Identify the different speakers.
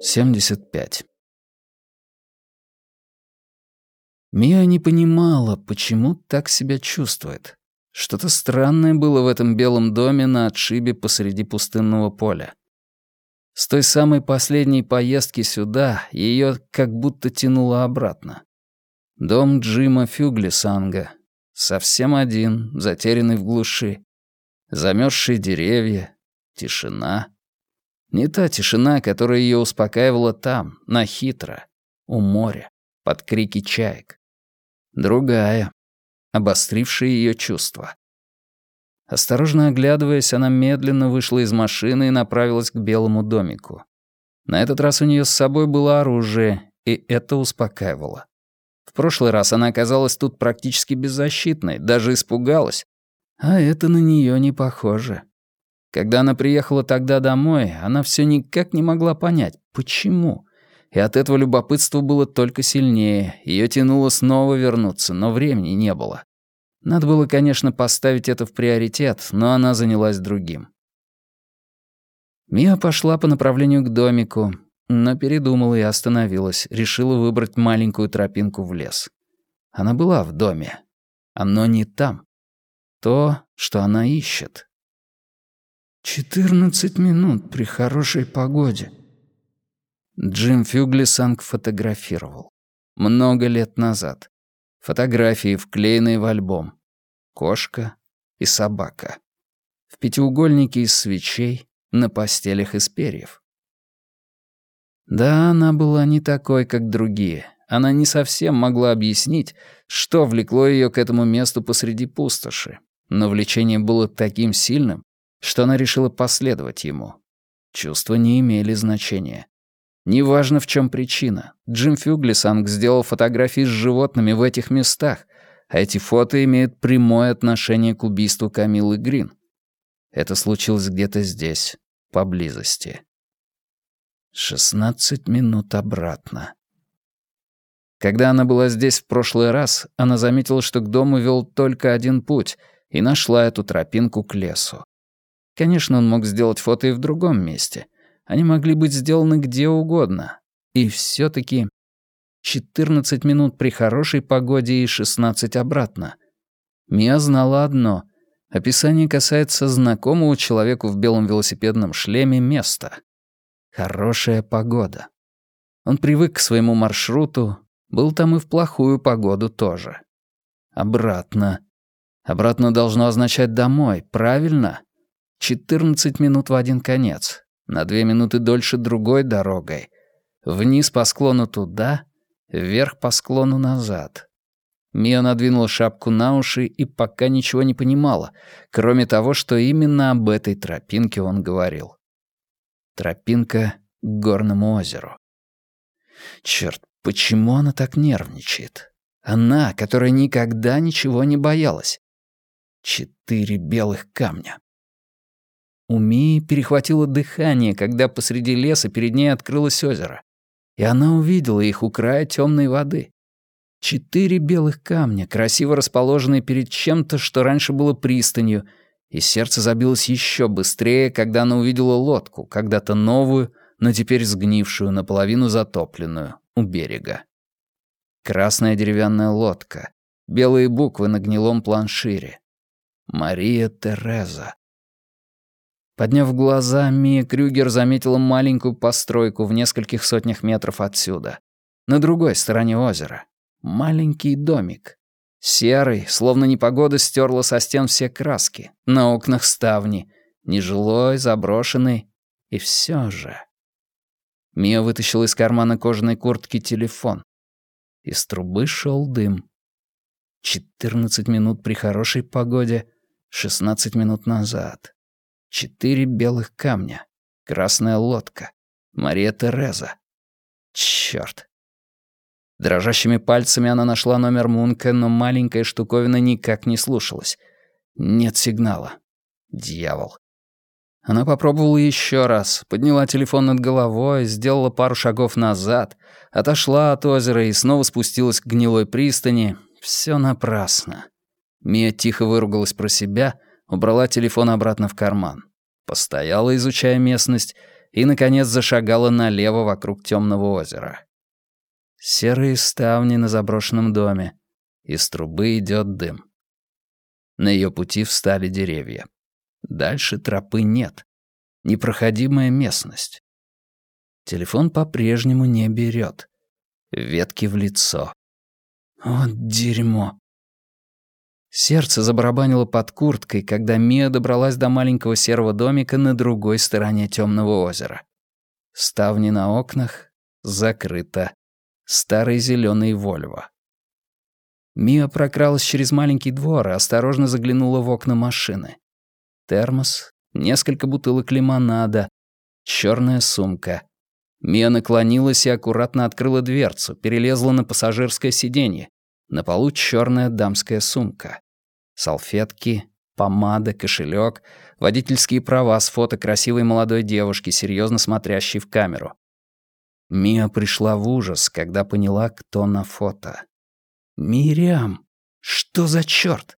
Speaker 1: 75. Мия не понимала, почему так себя чувствует. Что-то странное было в этом белом доме на отшибе посреди пустынного поля. С той самой последней поездки сюда ее как будто тянуло обратно. Дом Джима Фюглисанга. Совсем один, затерянный в глуши. Замерзшие деревья, тишина. Не та тишина, которая ее успокаивала там, на хитро, у моря, под крики чаек. Другая, обострившая ее чувства. Осторожно оглядываясь, она медленно вышла из машины и направилась к белому домику. На этот раз у нее с собой было оружие, и это успокаивало. В прошлый раз она оказалась тут практически беззащитной, даже испугалась. А это на нее не похоже. Когда она приехала тогда домой, она все никак не могла понять, почему. И от этого любопытство было только сильнее, ее тянуло снова вернуться, но времени не было. Надо было, конечно, поставить это в приоритет, но она занялась другим. Мия пошла по направлению к домику, но передумала и остановилась, решила выбрать маленькую тропинку в лес. Она была в доме. Оно не там. То, что она ищет. «Четырнадцать минут при хорошей погоде». Джим Фюглисанг фотографировал. Много лет назад. Фотографии, вклеенные в альбом. Кошка и собака. В пятиугольнике из свечей, на постелях из перьев. Да, она была не такой, как другие. Она не совсем могла объяснить, что влекло ее к этому месту посреди пустоши. Но влечение было таким сильным, что она решила последовать ему. Чувства не имели значения. Неважно, в чем причина. Джим Фюглисанг сделал фотографии с животными в этих местах, а эти фото имеют прямое отношение к убийству Камилы Грин. Это случилось где-то здесь, поблизости. Шестнадцать минут обратно. Когда она была здесь в прошлый раз, она заметила, что к дому вел только один путь, и нашла эту тропинку к лесу. Конечно, он мог сделать фото и в другом месте — они могли быть сделаны где угодно. И все таки 14 минут при хорошей погоде и 16 обратно. Мия знала одно. Описание касается знакомого человеку в белом велосипедном шлеме места. Хорошая погода. Он привык к своему маршруту, был там и в плохую погоду тоже. Обратно. Обратно должно означать домой, правильно? 14 минут в один конец на две минуты дольше другой дорогой. Вниз по склону туда, вверх по склону назад. Мия надвинула шапку на уши и пока ничего не понимала, кроме того, что именно об этой тропинке он говорил. Тропинка к горному озеру. Черт, почему она так нервничает? Она, которая никогда ничего не боялась. Четыре белых камня. У Мии перехватило дыхание, когда посреди леса перед ней открылось озеро. И она увидела их у края темной воды. Четыре белых камня, красиво расположенные перед чем-то, что раньше было пристанью, и сердце забилось еще быстрее, когда она увидела лодку, когда-то новую, но теперь сгнившую, наполовину затопленную, у берега. Красная деревянная лодка, белые буквы на гнилом планшире. Мария Тереза. Подняв глаза, Мия Крюгер заметила маленькую постройку в нескольких сотнях метров отсюда. На другой стороне озера. Маленький домик. Серый, словно непогода стерла со стен все краски. На окнах ставни. Нежилой, заброшенный. И все же... Мия вытащила из кармана кожаной куртки телефон. Из трубы шел дым. Четырнадцать минут при хорошей погоде, шестнадцать минут назад. Четыре белых камня. Красная лодка. Мария Тереза. Чёрт. Дрожащими пальцами она нашла номер Мунка, но маленькая штуковина никак не слушалась. Нет сигнала. Дьявол. Она попробовала еще раз, подняла телефон над головой, сделала пару шагов назад, отошла от озера и снова спустилась к гнилой пристани. Все напрасно. Мия тихо выругалась про себя — убрала телефон обратно в карман. Постояла, изучая местность, и, наконец, зашагала налево вокруг темного озера. Серые ставни на заброшенном доме. Из трубы идет дым. На ее пути встали деревья. Дальше тропы нет. Непроходимая местность. Телефон по-прежнему не берет. Ветки в лицо. Вот дерьмо. Сердце забарабанило под курткой, когда Мия добралась до маленького серого домика на другой стороне темного озера. Ставни на окнах закрыто. Старый зеленый Вольво. Мия прокралась через маленький двор и осторожно заглянула в окна машины. Термос, несколько бутылок лимонада, черная сумка. Мия наклонилась и аккуратно открыла дверцу, перелезла на пассажирское сиденье. На полу черная дамская сумка. Салфетки, помада, кошелек, водительские права с фото красивой молодой девушки, серьезно смотрящей в камеру. Мия пришла в ужас, когда поняла, кто на фото. «Мириам! Что за чёрт?»